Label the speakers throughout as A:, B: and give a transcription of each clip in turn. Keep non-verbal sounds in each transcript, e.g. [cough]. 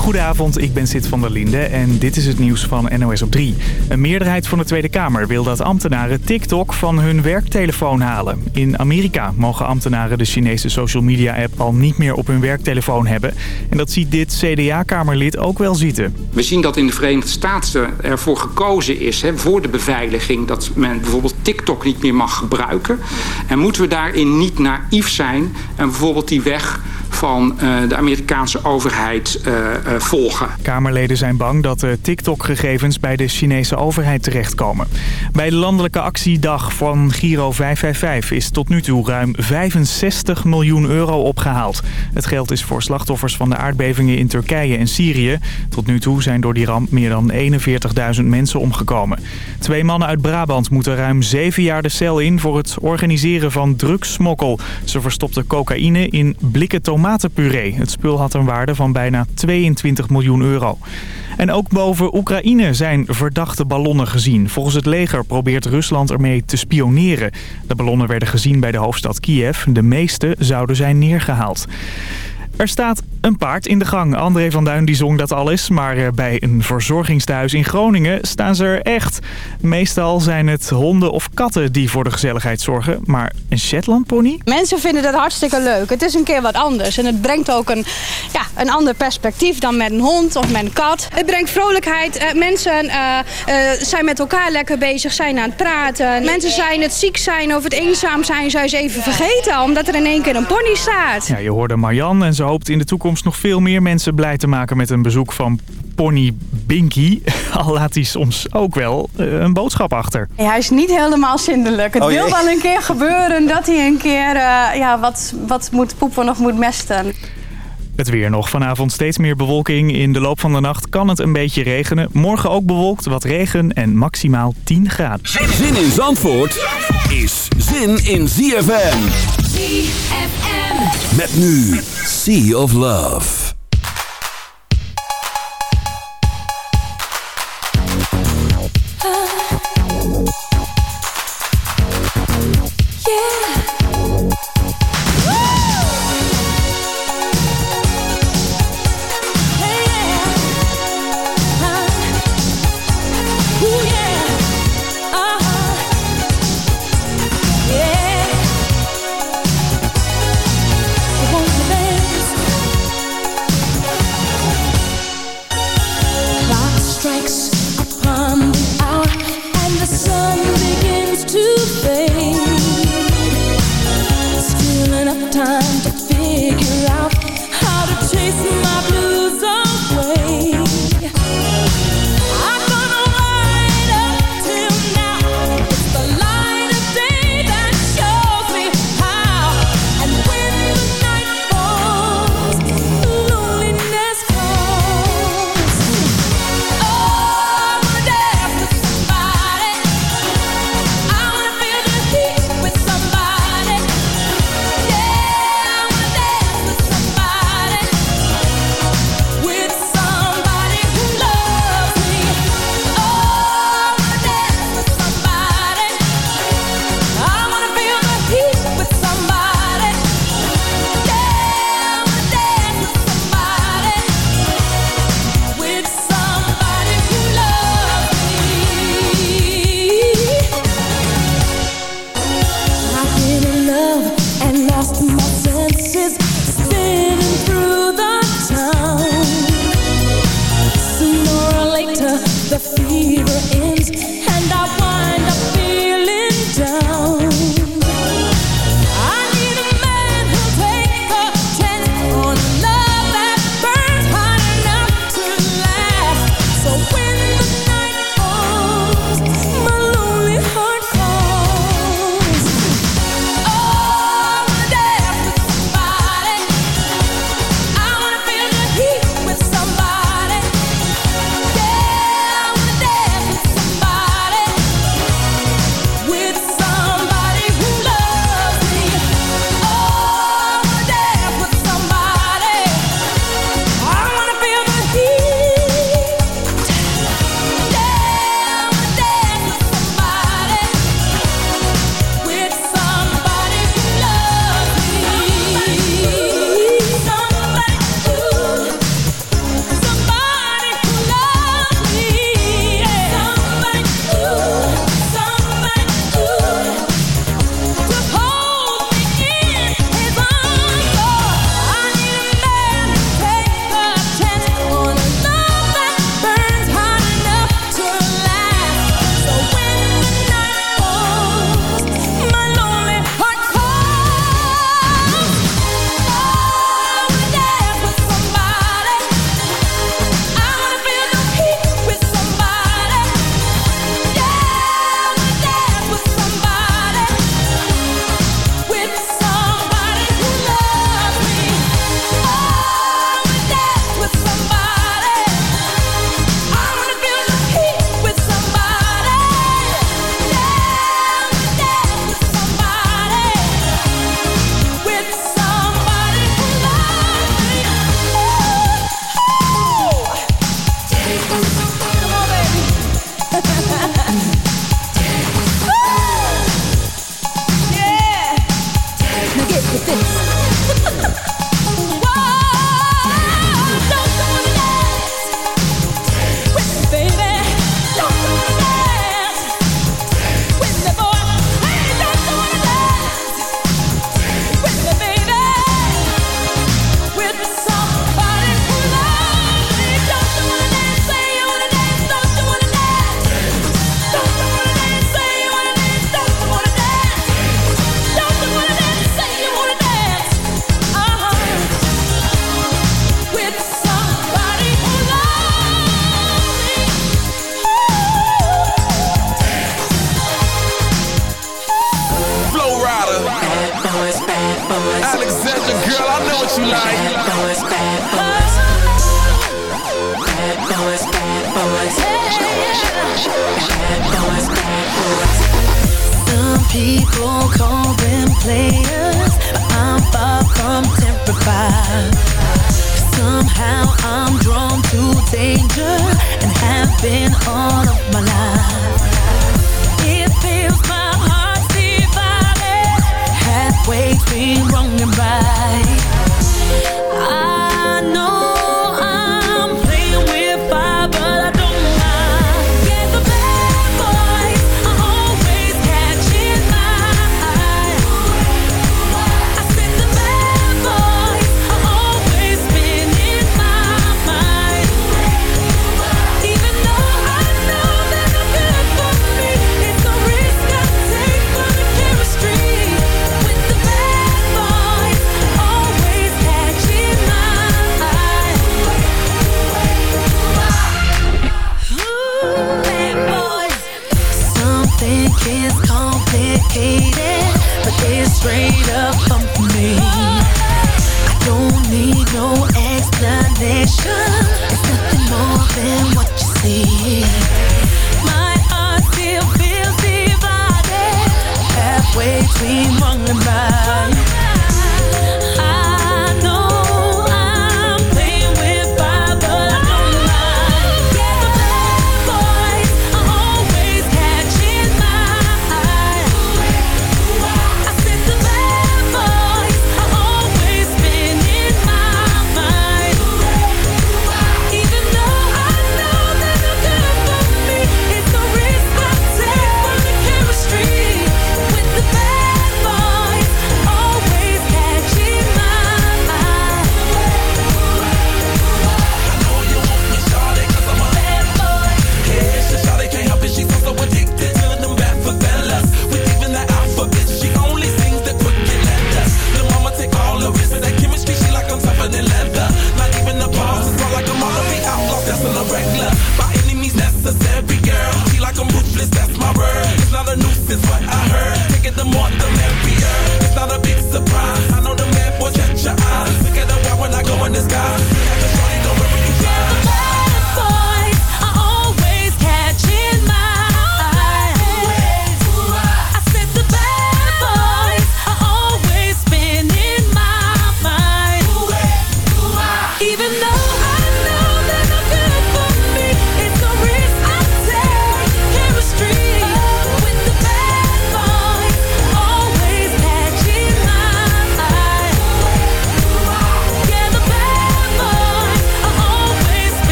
A: Goedenavond, ik ben Sid van der Linde en dit is het nieuws van NOS op 3. Een meerderheid van de Tweede Kamer wil dat ambtenaren TikTok van hun werktelefoon halen. In Amerika mogen ambtenaren de Chinese social media app al niet meer op hun werktelefoon hebben. En dat ziet dit CDA-kamerlid ook wel zitten.
B: We zien dat in de Verenigde Staten ervoor gekozen is, hè, voor de beveiliging, dat men bijvoorbeeld TikTok niet meer mag gebruiken. En moeten we daarin niet naïef zijn en bijvoorbeeld die weg van uh, de Amerikaanse overheid uh, uh, volgen.
A: Kamerleden zijn bang dat de TikTok-gegevens bij de Chinese overheid terechtkomen. Bij de landelijke actiedag van Giro 555 is tot nu toe ruim 65 miljoen euro opgehaald. Het geld is voor slachtoffers van de aardbevingen in Turkije en Syrië. Tot nu toe zijn door die ramp meer dan 41.000 mensen omgekomen. Twee mannen uit Brabant moeten ruim zeven jaar de cel in voor het organiseren van drugssmokkel. Ze verstopten cocaïne in blikken tomatenpuree. Het spul had een waarde van bijna 22 miljoen euro. En ook boven Oekraïne zijn verdachte ballonnen gezien. Volgens het leger probeert Rusland ermee te spioneren. De ballonnen werden gezien bij de hoofdstad Kiev. De meeste zouden zijn neergehaald. Er staat een paard in de gang. André van Duin die zong dat alles. Maar eh, bij een verzorgingstehuis in Groningen staan ze er echt. Meestal zijn het honden of katten die voor de gezelligheid zorgen. Maar een Shetland pony?
C: Mensen vinden dat hartstikke leuk. Het is een keer wat anders. En het brengt ook een, ja, een ander perspectief dan met een hond of met een kat. Het brengt vrolijkheid. Eh, mensen uh, zijn met elkaar lekker bezig, zijn aan het praten. Mensen zijn het ziek zijn of het eenzaam zijn, zou je even vergeten. Omdat er in één keer een pony staat.
A: Ja, je hoorde Marjan en ze hoopt in de toekomst nog veel meer mensen blij te maken met een bezoek van Pony Binky. [laughs] Al laat hij soms ook wel uh, een boodschap achter.
C: Ja, hij is niet helemaal zindelijk. Het oh, wil wel een keer gebeuren dat hij een keer uh, ja, wat, wat moet poepen of moet mesten.
A: Het weer nog. Vanavond steeds meer bewolking. In de loop van de nacht kan het een beetje regenen. Morgen ook bewolkt, wat regen en maximaal 10 graden.
D: Zin in Zandvoort is zin in ZFM.
E: ZFM.
D: Met nu Sea of Love.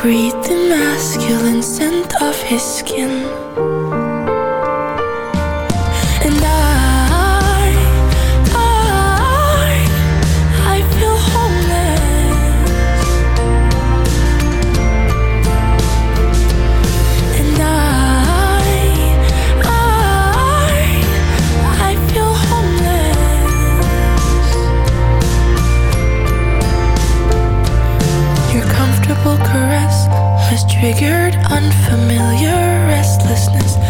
F: Breathe the masculine scent of his skin. triggered unfamiliar restlessness.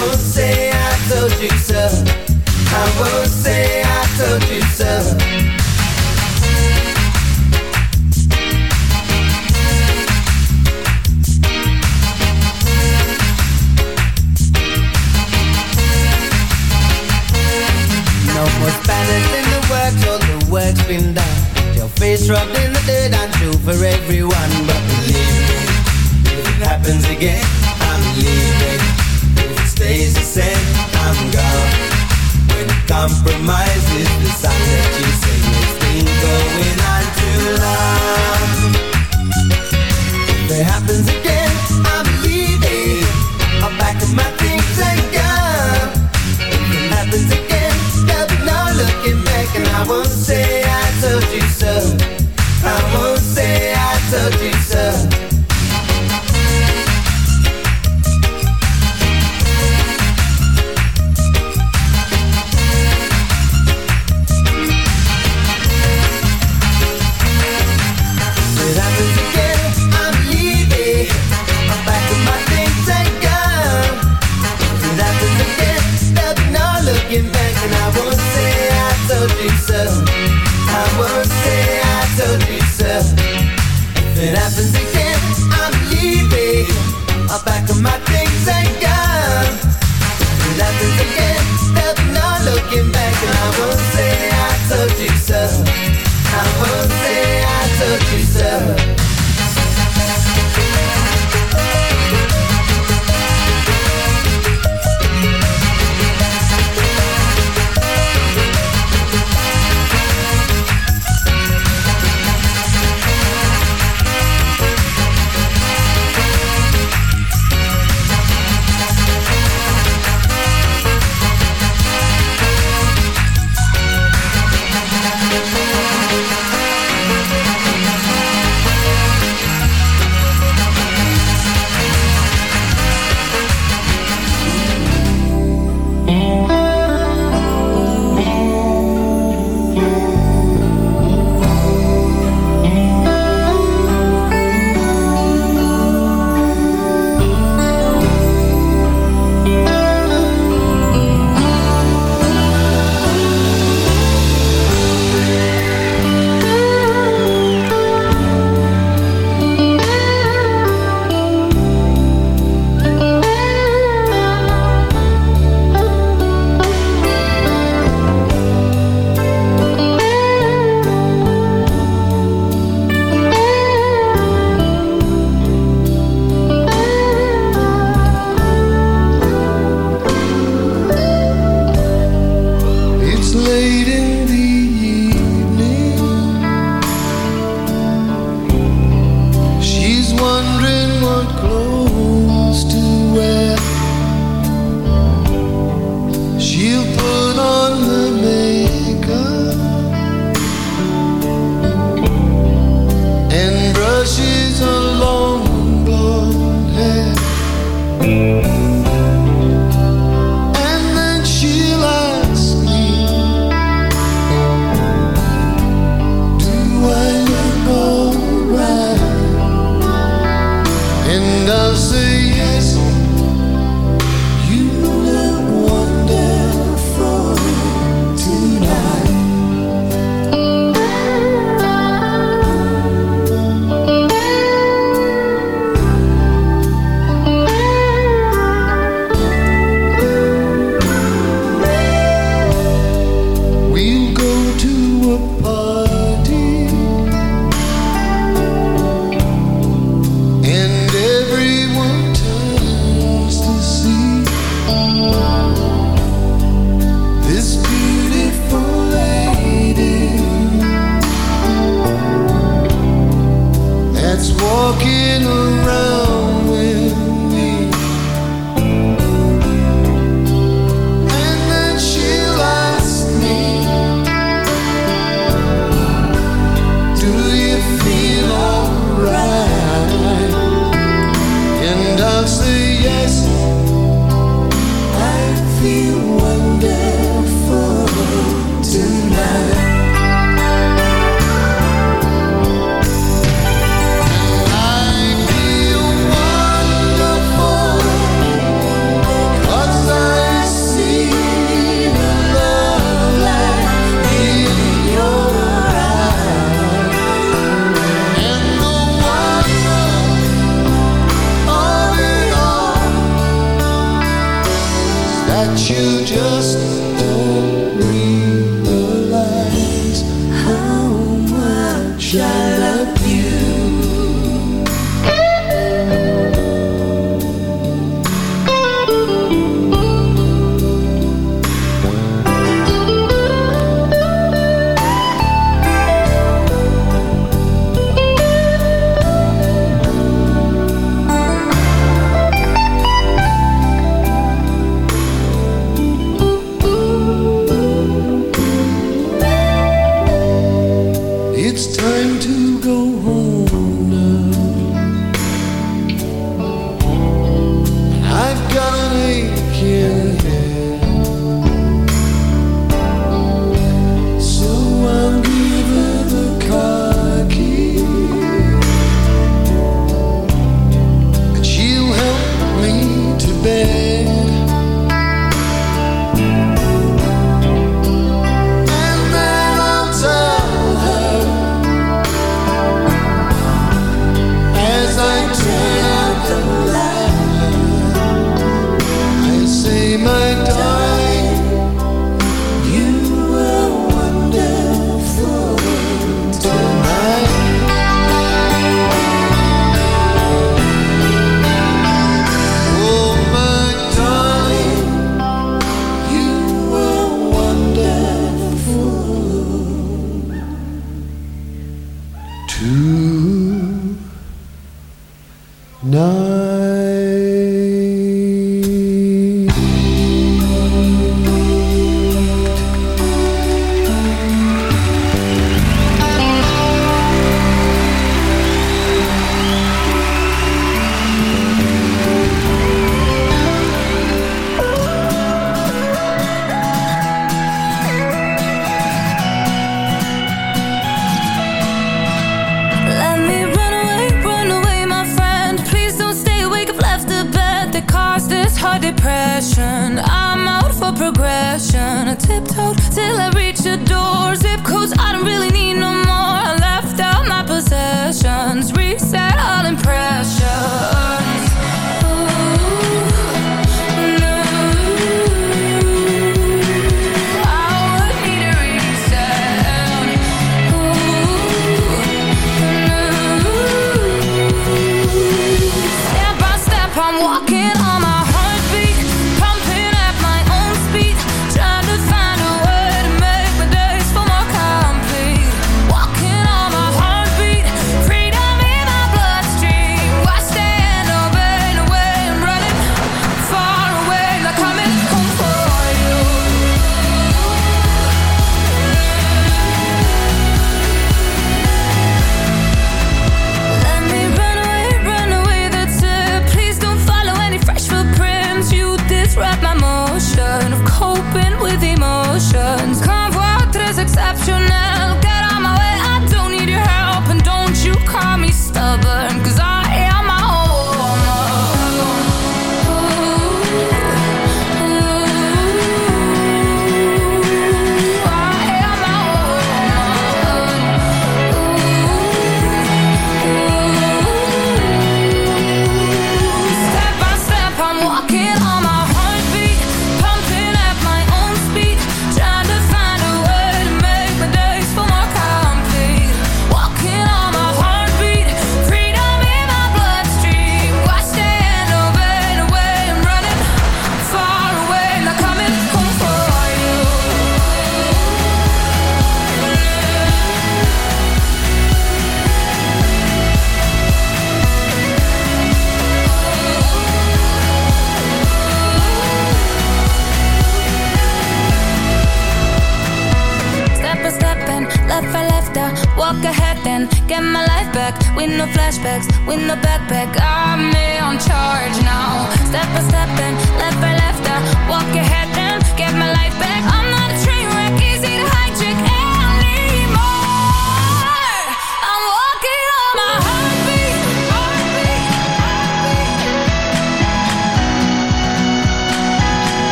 G: won't say I told you so. I won't say I told you so. Your face rubbed in the dirt and for everyone But believe me, if it happens again, I'm leaving stays the same. I'm gone. When compromise is the sign that you say it's been going on too long. If it happens again. fashion I
E: tiptoed till I reached your door. Zip codes, I don't really need no more. I left out my possessions.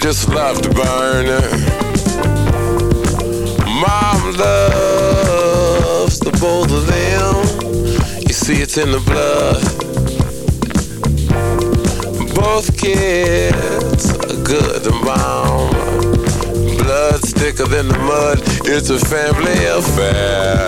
H: just love to burn. Mom loves the both of them. You see, it's in the blood. Both kids are good and mom. Blood's thicker than the mud. It's a family affair.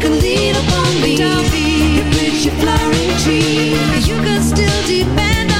E: can lean upon me. You can still depend on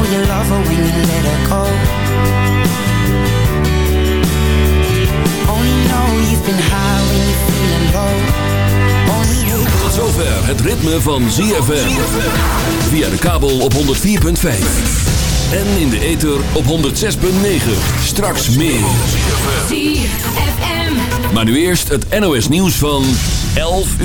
I: know you love her when you let her go Only know you've been high when you're feeling low Only hate
D: Tot zover het ritme van ZFM. Via de kabel op 104.5. En in de ether op 106.9. Straks meer.
E: ZFM.
D: Maar nu eerst het NOS nieuws van 11 uur.